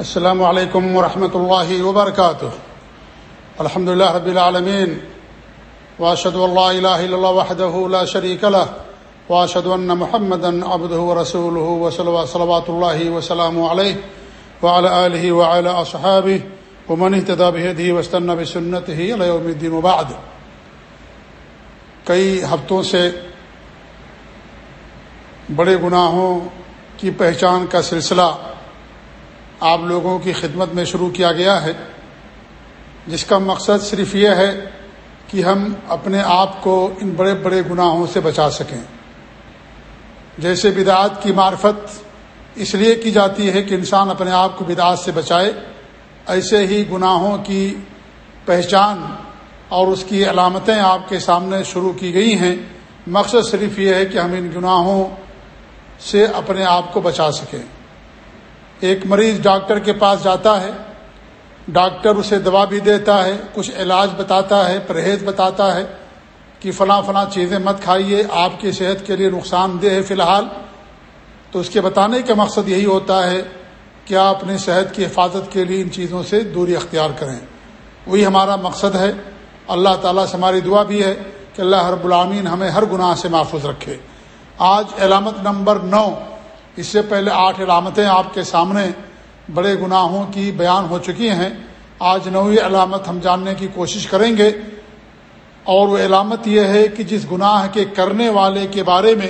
السلام علیکم ورحمۃ اللہ وبرکاتہ۔ الحمد لله رب العالمين واشهد ان لا اله الا الله وحده لا شريك له واشهد ان محمدا عبده ورسوله وصلوات الله وسلامه عليه وعلى اله وعلى اصحابه ومن اهتدى بهديه واستنى بسنته الى يوم الدين وبعد۔ کئی ہفتوں سے بڑے گناہوں کی پہچان کا سلسلہ آپ لوگوں کی خدمت میں شروع کیا گیا ہے۔ جس کا مقصد صرف یہ ہے کہ ہم اپنے آپ کو ان بڑے بڑے گناہوں سے بچا سکیں۔ جیسے بدعات کی معرفت اس لیے کی جاتی ہے کہ انسان اپنے آپ کو بدعات سے بچائے، ایسے ہی گناہوں کی پہچان اور اس کی علامتیں آپ کے سامنے شروع کی گئی ہیں۔ مقصد صرف یہ ہے کہ ہم ان گناہوں سے اپنے آپ کو بچا سکیں۔ ایک مریض ڈاکٹر کے پاس جاتا ہے، ڈاکٹر اسے دوا بھی دیتا ہے، کچھ علاج بتاتا ہے، پرہیز بتاتا ہے کہ فلاں فلاں چیزیں مت کھائیے، آپ کی صحت کے لیے نقصان دہ ہے فی الحال۔ تو اس کے بتانے کا مقصد یہی ہوتا ہے کہ آپ اپنی صحت کی حفاظت کے لیے ان چیزوں سے دوری اختیار کریں۔ وہی ہمارا مقصد ہے۔ اللہ تعالیٰ سے ہماری دعا بھی ہے کہ اللہ رب العامین ہمیں ہر گناہ سے محفوظ رکھے۔ آج علامت نمبر نو۔ اس سے پہلے آٹھ علامتیں آپ کے سامنے بڑے گناہوں کی بیان ہو چکی ہیں۔ آج نویں علامت ہم جاننے کی کوشش کریں گے۔ اور وہ علامت یہ ہے کہ جس گناہ کے کرنے والے کے بارے میں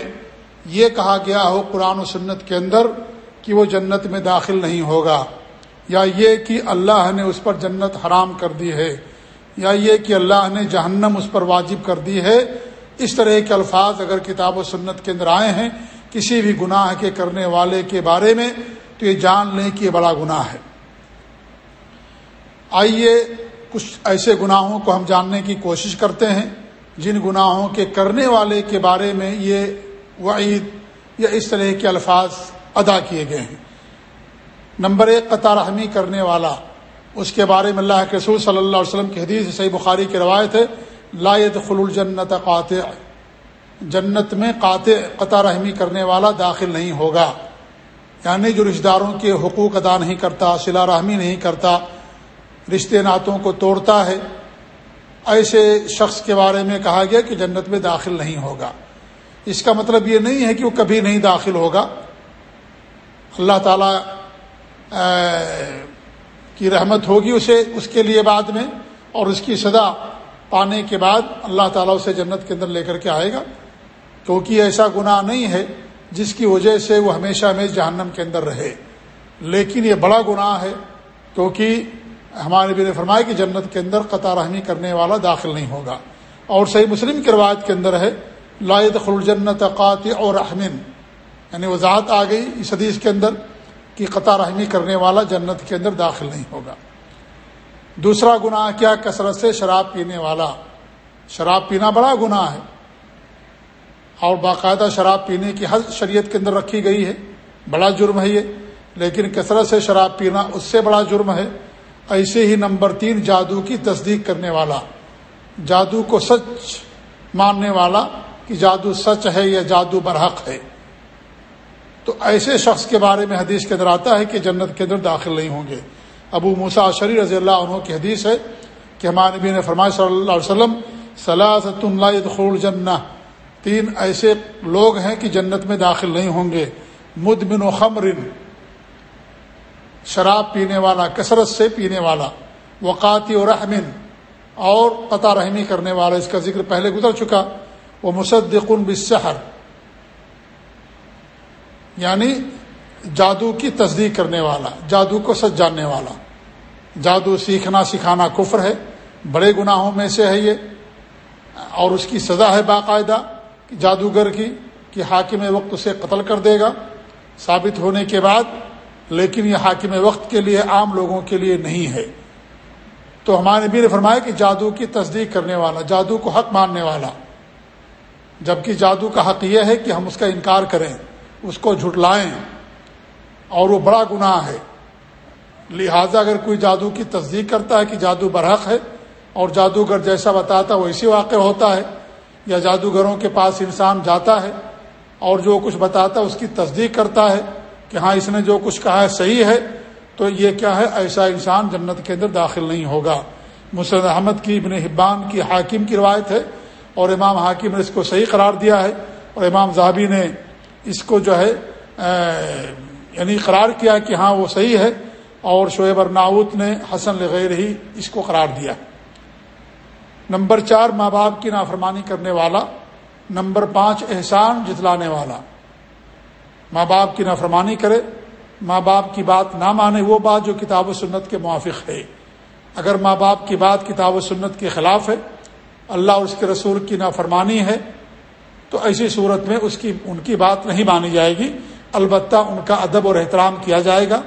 یہ کہا گیا ہو قرآن و سنت کے اندر کہ وہ جنت میں داخل نہیں ہوگا، یا یہ کہ اللہ نے اس پر جنت حرام کر دی ہے، یا یہ کہ اللہ نے جہنم اس پر واجب کر دی ہے۔ اس طرح کے الفاظ اگر کتاب و سنت کے اندر آئے ہیں کسی بھی گناہ کے کرنے والے کے بارے میں تو یہ جان لیں کہ یہ بڑا گناہ ہے۔ آئیے کچھ ایسے گناہوں کو ہم جاننے کی کوشش کرتے ہیں۔ جن گناہوں کے کرنے والے کے بارے میں یہ وعید یا اس طرح کے الفاظ ادا کیے گئے ہیں۔ نمبر ایک قطار رحمی کرنے والا۔ اس کے بارے میں اللہ کے رسول صلی اللہ علیہ وسلم کی حدیث صحیح بخاری کی روایت ہے لائد خل الجنت قاطع۔ جنت میں قاطع قطع رحمی کرنے والا داخل نہیں ہوگا۔ یعنی جو رشتہ داروں کے حقوق ادا نہیں کرتا سلا رحمی نہیں کرتا، رشتے ناتوں کو توڑتا ہے۔ ایسے شخص کے بارے میں کہا گیا کہ جنت میں داخل نہیں ہوگا۔ اس کا مطلب یہ نہیں ہے کہ وہ کبھی نہیں داخل ہوگا۔ اللہ تعالی کی رحمت ہوگی اسے، اس کے لیے بعد میں اور اس کی سزا پانے کے بعد اللہ تعالیٰ اسے جنت کے اندر لے کر کے آئے گا۔ کیونکہ ایسا گناہ نہیں ہے جس کی وجہ سے وہ ہمیشہ ہمیشہ جہنم کے اندر رہے۔ لیکن یہ بڑا گناہ ہے کیونکہ ہمارے بھی نے فرمایا کہ جنت کے اندر قطع رحمی کرنے والا داخل نہیں ہوگا۔ اور صحیح مسلم کی روایت کے اندر ہے لائد خلجنت قات اور رحمن یعنی وضاحت آ گئی اس حدیث کے اندر کہ قطع رحمی کرنے والا جنت کے اندر داخل نہیں ہوگا۔ دوسرا گناہ کیا؟ کثرت سے شراب پینے والا۔ شراب پینا بڑا گناہ ہے۔ اور باقاعدہ شراب پینے کی حد شریعت کے اندر رکھی گئی ہے، بڑا جرم ہے یہ، لیکن کثرت سے شراب پینا اس سے بڑا جرم ہے۔ ایسے ہی نمبر تین، جادو کی تصدیق کرنے والا۔ جادو کو سچ ماننے والا کہ جادو سچ ہے یا جادو برحق ہے۔ تو ایسے شخص کے بارے میں حدیث کے اندر آتا ہے کہ جنت کے اندر داخل نہیں ہوں گے۔ ابو موسا شری رضی اللہ عنہ کی حدیث ہے کہ ہمارے نبی نے فرمائے صلی اللہ علیہ وسلم صلاحت اللہ خول جنہ تین ایسے لوگ ہیں کہ جنت میں داخل نہیں ہوں گے۔ مدمن و خمرن، شراب پینے والا، کثرت سے پینے والا، وقاتی و رحمن، اور قطع رحمی کرنے والا، اس کا ذکر پہلے گزر چکا۔ وہ مصدقن بصحر یعنی جادو کی تصدیق کرنے والا، جادو کو سچ جاننے والا۔ جادو سیکھنا سکھانا کفر ہے، بڑے گناہوں میں سے ہے یہ، اور اس کی سزا ہے باقاعدہ۔ جادوگر کی کہ حاکم وقت اسے قتل کر دے گا ثابت ہونے کے بعد، لیکن یہ حاکم وقت کے لیے عام لوگوں کے لیے نہیں ہے۔ تو ہمارے نبی نے فرمایا کہ جادو کی تصدیق کرنے والا، جادو کو حق ماننے والا۔ جبکہ جادو کا حق یہ ہے کہ ہم اس کا انکار کریں، اس کو جھٹلائیں، اور وہ بڑا گناہ ہے۔ لہذا اگر کوئی جادو کی تصدیق کرتا ہے کہ جادو برحق ہے، اور جادوگر جیسا بتاتا وہ اسی واقع ہوتا ہے۔ یا جادوگروں کے پاس انسان جاتا ہے اور جو کچھ بتاتا ہے اس کی تصدیق کرتا ہے کہ ہاں اس نے جو کچھ کہا ہے صحیح ہے، تو یہ کیا ہے؟ ایسا انسان جنت کے اندر داخل نہیں ہوگا۔ مسرد احمد کی ابن حبان کی حاکم کی روایت ہے اور امام حاکم نے اس کو صحیح قرار دیا ہے اور امام زہابی نے اس کو جو ہے یعنی قرار کیا کہ ہاں وہ صحیح ہے اور شعیب ارناؤت نے حسن لغیر ہی اس کو قرار دیا۔ نمبر چار ماں باپ کی نافرمانی کرنے والا، نمبر پانچ احسان جتلانے والا۔ ماں باپ کی نافرمانی کرے، ماں باپ کی بات نہ مانے، وہ بات جو کتاب و سنت کے موافق ہے۔ اگر ماں باپ کی بات کتاب و سنت کے خلاف ہے، اللہ اور اس کے رسول کی نافرمانی ہے، تو ایسی صورت میں اس کی، ان کی بات نہیں مانی جائے گی۔ البتہ ان کا ادب اور احترام کیا جائے گا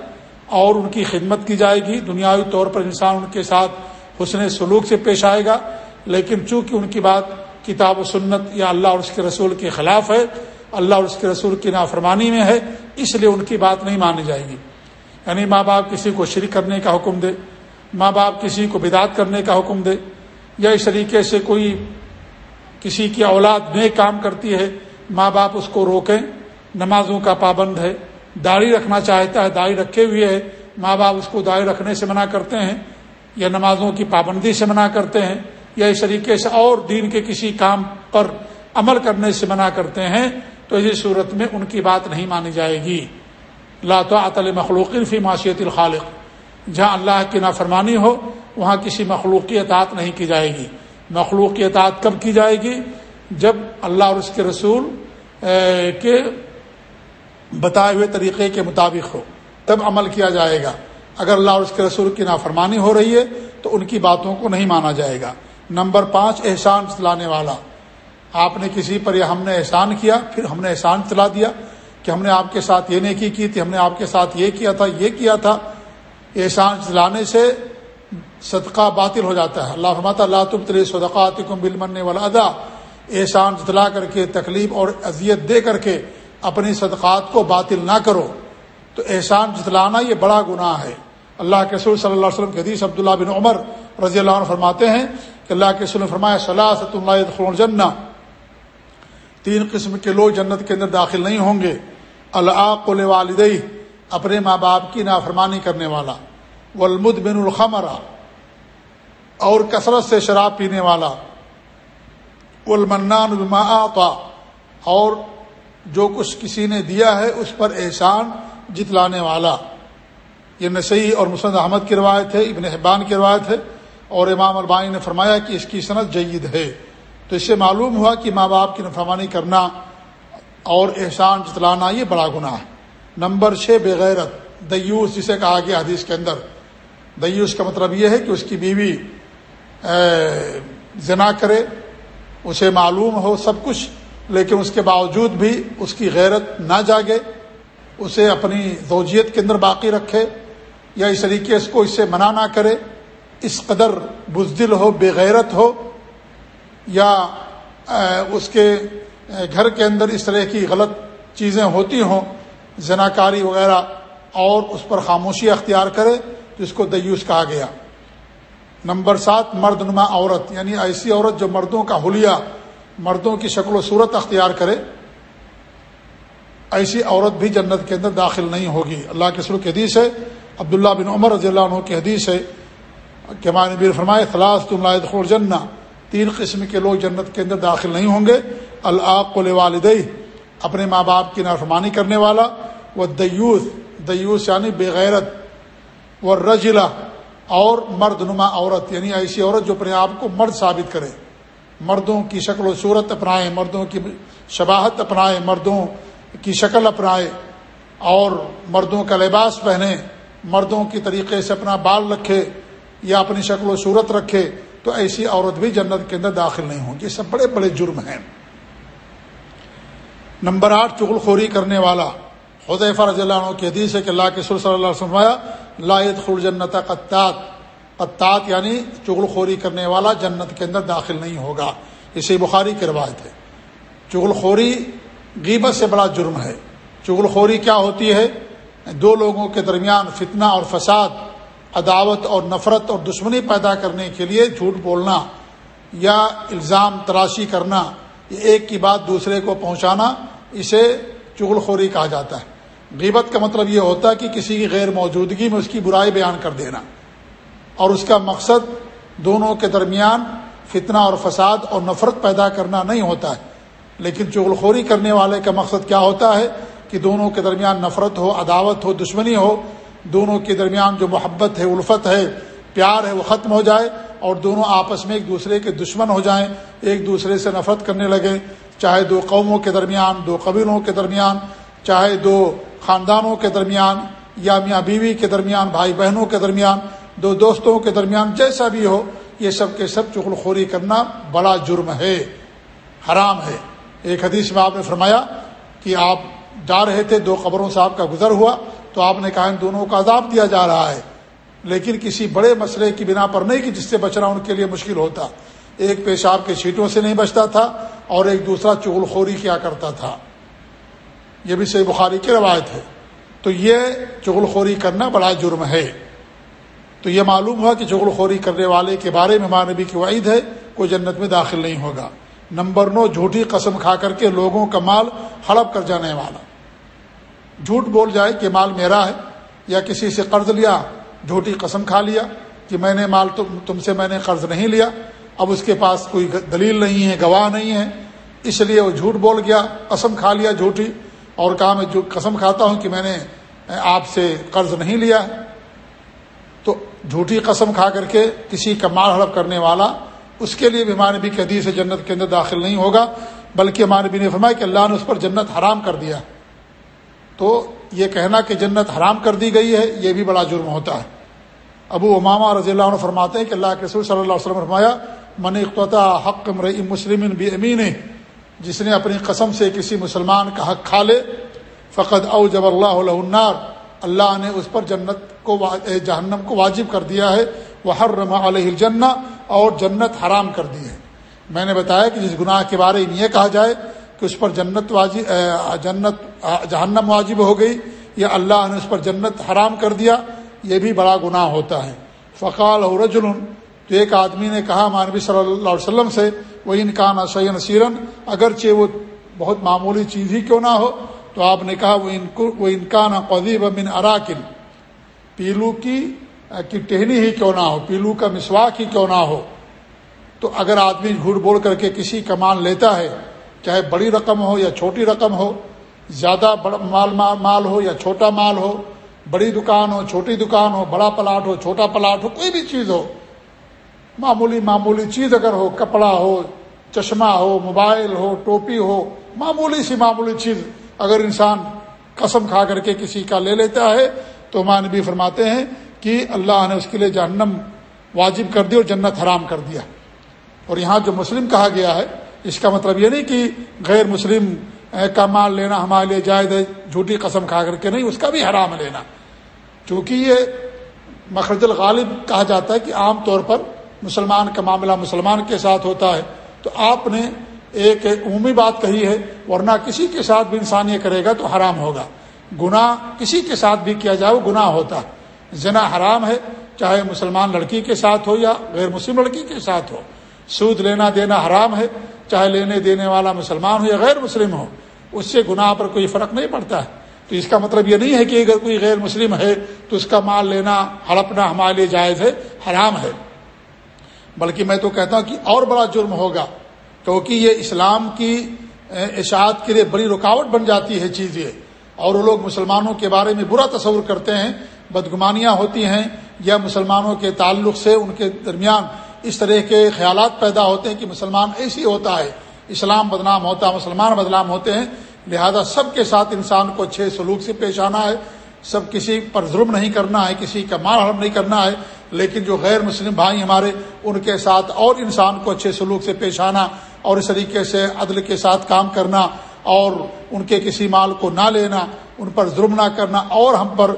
اور ان کی خدمت کی جائے گی۔ دنیاوی طور پر انسان ان کے ساتھ حسن سلوک سے پیش آئے گا۔ لیکن چونکہ ان کی بات کتاب و سنت یا اللہ اور اس کے رسول کے خلاف ہے، اللہ اور اس کے رسول کی نافرمانی میں ہے، اس لیے ان کی بات نہیں مانی جائے گی۔ یعنی ماں باپ کسی کو شریک کرنے کا حکم دے، ماں باپ کسی کو بدعت کرنے کا حکم دے، یا اس طریقے سے کوئی کسی کی اولاد نئے کام کرتی ہے، ماں باپ اس کو روکیں، نمازوں کا پابند ہے، داڑھی رکھنا چاہتا ہے، داڑھی رکھے ہوئے ہے، ماں باپ اس کو داڑھی رکھنے سے منع کرتے ہیں، یا نمازوں کی پابندی سے منع کرتے ہیں یا اس طریقے سے اور دین کے کسی کام پر عمل کرنے سے منع کرتے ہیں، تو اسی صورت میں ان کی بات نہیں مانی جائے گی۔ عطل مخلوق فی معاشیت الخالق۔ جہاں اللہ کی نافرمانی ہو، وہاں کسی مخلوق کی اطاعت نہیں کی جائے گی۔ مخلوق کی اطاعت کب کی جائے گی؟ جب اللہ اور اس کے رسول کے بتائے ہوئے طریقے کے مطابق ہو، تب عمل کیا جائے گا۔ اگر اللہ اور اس کے رسول کی نافرمانی ہو رہی ہے، تو ان کی باتوں کو نہیں مانا جائے گا۔ نمبر پانچ، احسان چلانے والا۔ آپ نے کسی پر یا ہم نے احسان کیا، پھر ہم نے احسان چلا دیا کہ ہم نے آپ کے ساتھ یہ نیکی کی تھی، ہم نے آپ کے ساتھ یہ کیا تھا، یہ کیا تھا۔ احسان چلانے سے صدقہ باطل ہو جاتا ہے۔ اللہ فرماتا اللہ تم تری صدقات کم بل من والا ادا احسان جتلا کر کے، تکلیف اور اذیت دے کر کے اپنی صدقات کو باطل نہ کرو۔ تو احسان جتلانا یہ بڑا گناہ ہے۔ اللہ کے رسول صلی اللہ علیہ وسلم کے حدیث عبداللہ بن عمر رضی اللہ عنہ فرماتے ہیں کہ اللہ کے نے فرمایا صلاح اللہ جنا تین قسم کے لوگ جنت کے اندر داخل نہیں ہوں گے۔ اللہ والدئی اپنے ماں باپ کی نافرمانی کرنے والا۔ ولمد بن الخمرا اور کثرت سے شراب پینے والا۔ المنان الما آقا اور جو کچھ کسی نے دیا ہے اس پر احسان جتلانے والا۔ یہ نسیح اور مسند احمد کی روایت ہے، ابن حبان کی روایت ہے۔ اور امام البانی نے فرمایا کہ اس کی صنعت جید ہے۔ تو اس سے معلوم ہوا کہ ماں باپ کی نفرمانی کرنا اور احسان جتلانا یہ بڑا گناہ ہے۔ نمبر چھ، بغیرت۔ دیوس، جسے کہا گیا حدیث کے اندر۔ دیوس کا مطلب یہ ہے کہ اس کی بیوی زنا کرے، اسے معلوم ہو سب کچھ، لیکن اس کے باوجود بھی اس کی غیرت نہ جاگے، اسے اپنی زوجیت کے اندر باقی رکھے، یا اس طریقے اس کو اس سے منع نہ کرے۔ اس قدر بزدل ہو، بے غیرت ہو، یا اس کے گھر کے اندر اس طرح کی غلط چیزیں ہوتی ہوں، زناکاری وغیرہ، اور اس پر خاموشی اختیار کرے، تو اس کو دیوس کہا گیا۔ نمبر سات مرد نما عورت یعنی ایسی عورت جو مردوں کا حلیہ، مردوں کی شکل و صورت اختیار کرے، ایسی عورت بھی جنت کے اندر داخل نہیں ہوگی۔ اللہ کے سرو کی حدیث ہے، عبداللہ بن عمر رضی اللہ عنہ کی حدیث ہے کہ نبیر فرمائے خلاص تم لائد خور جنا تین قسم کے لوگ جنت کے اندر داخل نہیں ہوں گے۔ العق والد اپنے ماں باپ کی نافرمانی کرنے والا۔ وہ دیوس دیوس یعنی بغیرت۔ و رجلا اور مرد نما عورت یعنی ایسی عورت جو اپنے آپ کو مرد ثابت کرے۔ مردوں کی شکل و صورت اپنائے، مردوں کی شباہت اپنائے، مردوں کی شکل اپنائے۔ اور مردوں کا لباس پہنے، مردوں کی طریقے سے اپنا بال رکھے۔ یا اپنی شکل و صورت رکھے تو ایسی عورت بھی جنت کے اندر داخل نہیں ہوں۔ یہ سب بڑے بڑے جرم ہیں۔ نمبر آٹھ، چغل خوری کرنے والا۔ حضیفہ رضی اللہ عنہ کی حدیث ہے کہ اللہ کے سر صلی اللہ علیہ وسلم لایت خور جنت قطات۔ قطات یعنی چغل خوری کرنے والا جنت کے اندر داخل نہیں ہوگا۔ اسے بخاری کی روایت ہے۔ چغل خوری غیبت سے بڑا جرم ہے۔ چغل خوری کیا ہوتی ہے؟ دو لوگوں کے درمیان فتنہ اور فساد۔ عداوت اور نفرت اور دشمنی پیدا کرنے کے لیے جھوٹ بولنا یا الزام تراشی کرنا ایک کی بات دوسرے کو پہنچانا، اسے چغل خوری کہا جاتا ہے۔ غیبت کا مطلب یہ ہوتا ہے کہ کسی کی غیر موجودگی میں اس کی برائی بیان کر دینا۔ اور اس کا مقصد دونوں کے درمیان فتنہ اور فساد اور نفرت پیدا کرنا نہیں ہوتا ہے۔ لیکن چغلخوری کرنے والے کا مقصد کیا ہوتا ہے؟ کہ دونوں کے درمیان نفرت ہو، عداوت ہو، دشمنی ہو دونوں کے درمیان جو محبت ہے، الفت ہے، پیار ہے، وہ ختم ہو جائے اور دونوں آپس میں ایک دوسرے کے دشمن ہو جائیں، ایک دوسرے سے نفرت کرنے لگے۔ چاہے دو قوموں کے درمیان، دو قبیلوں کے درمیان، چاہے دو خاندانوں کے درمیان یا میاں بیوی کے درمیان، بھائی بہنوں کے درمیان، دو دوستوں کے درمیان، جیسا بھی ہو، یہ سب کے سب چغل خوری کرنا بڑا جرم ہے، حرام ہے۔ ایک حدیث میں آپ نے فرمایا کہ آپ جا رہے تھے، دو قبروں سے آپ کا گزر ہوا تو آپ نے کہا ان دونوں کا عذاب دیا جا رہا ہے۔ لیکن کسی بڑے مسئلے کی بنا پر نہیں کہ جس سے بچنا ان کے لیے مشکل ہوتا۔ ایک پیشاب کے چھیٹوں سے نہیں بچتا تھا اور ایک دوسرا چغل خوری کیا کرتا تھا۔ یہ بھی صحیح بخاری کی روایت ہے۔ تو یہ چغل خوری کرنا بڑا جرم ہے۔ تو یہ معلوم ہوا کہ چغل خوری کرنے والے کے بارے میں ماں نبی کی وعید ہے، کوئی جنت میں داخل نہیں ہوگا۔ نمبر نو، جھوٹی قسم کھا کر کے لوگوں کا مال ہڑپ کر جانے والا۔ جھوٹ بول جائے کہ مال میرا ہے یا کسی سے قرض لیا، جھوٹی قسم کھا لیا کہ میں نے مال تم سے میں نے قرض نہیں لیا، اب اس کے پاس کوئی دلیل نہیں ہے، گواہ نہیں ہے، اس لیے وہ جھوٹ بول گیا، قسم کھا لیا جھوٹی، اور کہا میں جو قسم کھاتا ہوں کہ میں نے آپ سے قرض نہیں لیا۔ تو جھوٹی قسم کھا کر کے کسی کا مال ہڑپ کرنے والا اس کے لیے بھی نبی کے حدیث جنت کے اندر داخل نہیں ہوگا، بلکہ نبی نے فرمایا کہ اللہ نے اس پر جنت حرام کر دیا۔ تو یہ کہنا کہ جنت حرام کر دی گئی ہے، یہ بھی بڑا جرم ہوتا ہے۔ ابو امامہ رضی اللہ عنہ فرماتے ہیں کہ اللہ کے رسول صلی اللہ علیہ وسلم فرمایا، من اقتا حق مسلم بھی امین جس نے اپنی قسم سے کسی مسلمان کا حق کھا لے فقط او جب اللہ النار۔ اللہ نے اس پر جنت کو جہنم کو واجب کر دیا ہے۔ وہ ہر رما علیہ الجنہ، اور جنت حرام کر دی ہے۔ میں نے بتایا کہ جس گناہ کے بارے میں یہ کہا جائے کہ اس پر جنت واجب جنت جہنم واجب ہو گئی یا اللہ نے اس پر جنت حرام کر دیا، یہ بھی بڑا گناہ ہوتا ہے۔ فقال اور رجل، تو ایک آدمی نے کہا مانوی صلی اللہ علیہ وسلم سے وہ انکان اشین سیرن اگرچہ وہ بہت معمولی چیز ہی کیوں نہ ہو، تو آپ نے کہا وہ انکان قدیب بن اراکن پیلو کی کی ٹہنی ہی کیوں نہ ہو، پیلو کا مسواک ہی کیوں نہ ہو۔ تو اگر آدمی جھوٹ بول کر کے کسی کا لیتا ہے چاہے بڑی رقم ہو یا چھوٹی رقم ہو، زیادہ بڑا مال مال ہو یا چھوٹا مال ہو، بڑی دکان ہو، چھوٹی دکان ہو، بڑا پلاٹ ہو، چھوٹا پلاٹ ہو، کوئی بھی چیز ہو، معمولی معمولی چیز اگر ہو، کپڑا ہو، چشمہ ہو، موبائل ہو، ٹوپی ہو، معمولی سی معمولی چیز اگر انسان قسم کھا کر کے کسی کا لے لیتا ہے، تو ماں نبی فرماتے ہیں کہ اللہ نے اس کے لیے جہنم واجب کر دی اور جنت حرام کر دیا۔ اور یہاں جو مسلم کہا گیا ہے اس کا مطلب یہ نہیں کہ غیر مسلم کا مال لینا ہمارے لیے جائز ہے، جھوٹی قسم کھا کر کے نہیں، اس کا بھی حرام لینا۔ چونکہ یہ مخرج الغالب کہا جاتا ہے کہ عام طور پر مسلمان کا معاملہ مسلمان کے ساتھ ہوتا ہے۔ تو آپ نے ایک عمومی بات کہی ہے، ورنہ کسی کے ساتھ بھی انسان یہ کرے گا تو حرام ہوگا۔ گناہ کسی کے ساتھ بھی کیا جائے، وہ گناہ ہوتا ہے۔ زنا حرام ہے، چاہے مسلمان لڑکی کے ساتھ ہو یا غیر مسلم لڑکی کے ساتھ ہو۔ سود لینا دینا حرام ہے چاہے لینے دینے والا مسلمان ہو یا غیر مسلم ہو، اس سے گناہ پر کوئی فرق نہیں پڑتا۔ ہے تو اس کا مطلب یہ نہیں ہے کہ اگر کوئی غیر مسلم ہے تو اس کا مال لینا، ہڑپنا، ہمارے لیے جائز ہے، حرام ہے۔ بلکہ میں تو کہتا ہوں کہ اور بڑا جرم ہوگا۔ کیونکہ یہ اسلام کی اشاعت کے لیے بڑی رکاوٹ بن جاتی ہے چیز یہ اور وہ لوگ مسلمانوں کے بارے میں برا تصور کرتے ہیں، بدگمانیاں ہوتی ہیں، یا مسلمانوں کے تعلق سے ان کے درمیان اس طرح کے خیالات پیدا ہوتے ہیں کہ مسلمان ایسی ہوتا ہے، اسلام بدنام ہوتا ہے مسلمان بدنام ہوتے ہیں، لہذا سب کے ساتھ انسان کو اچھے سلوک سے پیش آنا ہے۔ سب کسی پر ظلم نہیں کرنا ہے، کسی کا مار حرم نہیں کرنا ہے، لیکن جو غیر مسلم بھائی ہمارے، ان کے ساتھ اور انسان کو اچھے سلوک سے پیش آنا اور اس طریقے سے عدل کے ساتھ کام کرنا اور ان کے کسی مال کو نہ لینا، ان پر ظلم نہ کرنا، اور ہم پر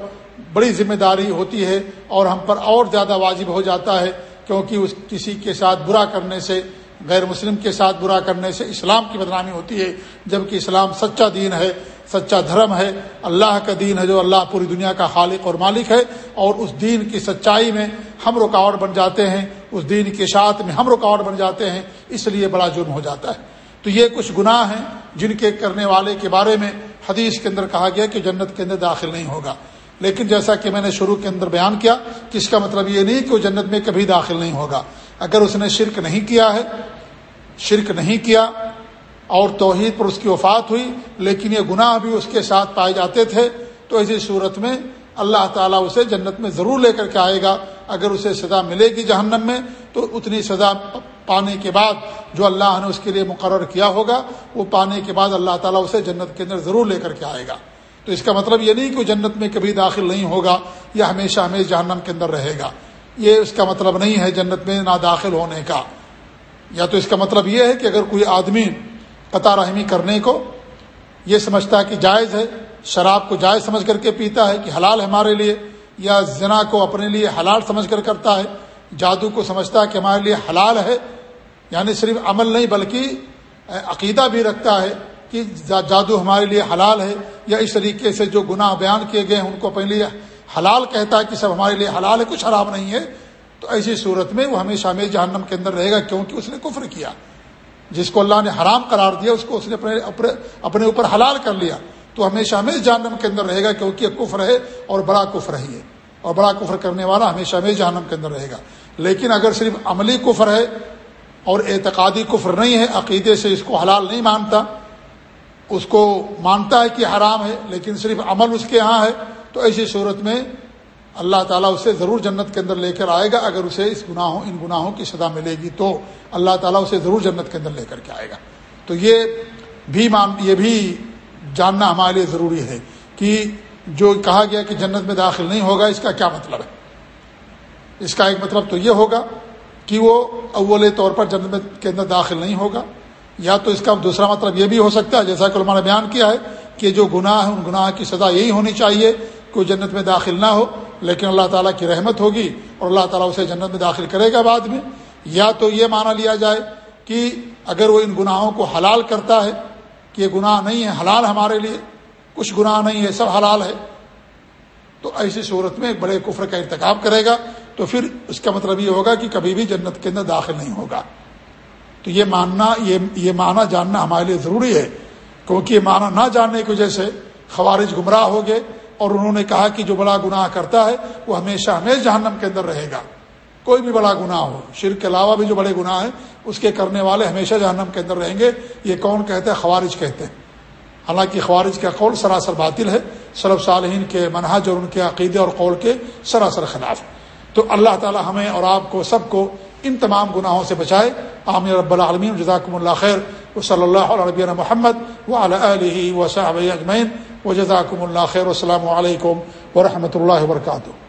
بڑی ذمہ داری ہوتی ہے اور ہم پر اور زیادہ واجب ہو جاتا ہے۔ کیونکہ اس کسی کے ساتھ برا کرنے سے، غیر مسلم کے ساتھ برا کرنے سے اسلام کی بدنامی ہوتی ہے، جبکہ اسلام سچا دین ہے، سچا دھرم ہے، اللہ کا دین ہے جو اللہ پوری دنیا کا خالق اور مالک ہے، اور اس دین کی سچائی میں ہم رکاوٹ بن جاتے ہیں، اس دین کے ساتھ میں ہم رکاوٹ بن جاتے ہیں، اس لیے بڑا جرم ہو جاتا ہے۔ تو یہ کچھ گناہ ہیں جن کے کرنے والے کے بارے میں حدیث کے اندر کہا گیا کہ جنت کے اندر داخل نہیں ہوگا۔ لیکن جیسا کہ میں نے شروع کے اندر بیان کیا کہ اس کا مطلب یہ نہیں کہ وہ جنت میں کبھی داخل نہیں ہوگا۔ اگر اس نے شرک نہیں کیا ہے، شرک نہیں کیا، اور توحید پر اس کی وفات ہوئی، لیکن یہ گناہ بھی اس کے ساتھ پائے جاتے تھے، تو ایسی صورت میں اللہ تعالیٰ اسے جنت میں ضرور لے کر کے آئے گا۔ اگر اسے سزا ملے گی جہنم میں، تو اتنی سزا پانے کے بعد جو اللہ نے اس کے لیے مقرر کیا ہوگا، وہ پانے کے بعد اللہ تعالیٰ اسے جنت کے اندر ضرور لے کر کے آئے گا۔ تو اس کا مطلب یہ نہیں کہ وہ جنت میں کبھی داخل نہیں ہوگا یا ہمیشہ ہمیشہ جہنم کے اندر رہے گا۔ یہ اس کا مطلب نہیں ہے جنت میں نہ داخل ہونے کا۔ یا تو اس کا مطلب یہ ہے کہ اگر کوئی آدمی قطع رحمی کرنے کو یہ سمجھتا ہے کہ جائز ہے، شراب کو جائز سمجھ کر کے پیتا ہے کہ حلال ہے ہمارے لیے، یا زنا کو اپنے لیے حلال سمجھ کر کرتا ہے، جادو کو سمجھتا ہے کہ ہمارے لیے حلال ہے یعنی صرف عمل نہیں بلکہ عقیدہ بھی رکھتا ہے کہ جادو ہمارے لیے حلال ہے یا اس طریقے سے جو گناہ بیان کیے گئے ہیں ان کو اپنے لیے حلال کہتا ہے کہ سب ہمارے لیے حلال ہے، کچھ حرام نہیں ہے، تو ایسی صورت میں وہ ہمیشہ میں جہنم کے اندر رہے گا کیونکہ اس نے کفر کیا۔ جس کو اللہ نے حرام قرار دیا، اس کو اس نے اپنے اپنے اوپر حلال کر لیا۔ تو ہمیشہ ہمیشہ جہنم کے اندر رہے گا کیونکہ یہ کفر ہے اور بڑا کفر ہے۔ اور بڑا کفر کرنے والا ہمیشہ ہمیشہ جہنم کے اندر رہے گا۔ لیکن اگر صرف عملی کفر ہے اور اعتقادی کفر نہیں ہے، عقیدے سے اس کو حلال نہیں مانتا اس کو مانتا ہے کہ حرام ہے، لیکن صرف عمل اس کے ہاں ہے، تو ایسی صورت میں اللہ تعالیٰ اسے ضرور جنت کے اندر لے کر آئے گا۔ اگر اسے اس گناہوں، ان گناہوں کی سزا ملے گی تو اللہ تعالیٰ اسے ضرور جنت کے اندر لے کر کے آئے گا۔ تو یہ بھی مان، یہ بھی جاننا ہمارے لیے ضروری ہے کہ جو کہا گیا کہ جنت میں داخل نہیں ہوگا، اس کا کیا مطلب ہے؟ اس کا ایک مطلب تو یہ ہوگا کہ وہ اول طور پر جنت کے اندر داخل نہیں ہوگا۔ یا تو اس کا دوسرا مطلب یہ بھی ہو سکتا ہے، جیسا کہ علماء نے بیان کیا ہے، کہ جو گناہ ہے ان گناہ کی سزا یہی ہونی چاہیے کہ وہ جنت میں داخل نہ ہو۔ لیکن اللہ تعالیٰ کی رحمت ہوگی اور اللہ تعالیٰ اسے جنت میں داخل کرے گا بعد میں۔ یا تو یہ مانا لیا جائے کہ اگر وہ ان گناہوں کو حلال کرتا ہے، کہ یہ گناہ نہیں ہے حلال ہمارے لیے، کچھ گناہ نہیں ہے سب حلال ہے، تو ایسی صورت میں بڑے کفر کا ارتکاب کرے گا۔ تو پھر اس کا مطلب یہ ہوگا کہ کبھی بھی جنت کے اندر داخل نہیں ہوگا۔ تو یہ ماننا، یہ یہ معنی جاننا ہمارے لیے ضروری ہے، کیونکہ یہ معنی نہ جاننے کی وجہ سے خوارج گمراہ ہو گئے اور انہوں نے کہا کہ جو بڑا گناہ کرتا ہے، وہ ہمیشہ ہمیشہ جہنم کے اندر رہے گا۔ کوئی بھی بڑا گناہ ہو، شرک کے علاوہ بھی جو بڑے گناہ ہیں، اس کے کرنے والے ہمیشہ جہنم کے اندر رہیں گے۔ یہ کون کہتے ہیں؟ خوارج کہتے ہیں۔ حالانکہ خوارج کا قول سراسر باطل ہے۔ صرف صالحین کے منہج اور ان کے عقیدے اور قول کے سراسر خلاف۔ تو اللہ تعالی ہمیں اور آپ کو، سب کو ان تمام گناہوں سے بچائے۔ عامر رب العالمین۔ جزاکم اللہ خیر۔ و صلی اللہ علیہ محمد و علیہ و صاحب اجمین و جزاکم اللہ خیر۔ السلام علیکم و رحمۃ اللہ وبرکاتہ۔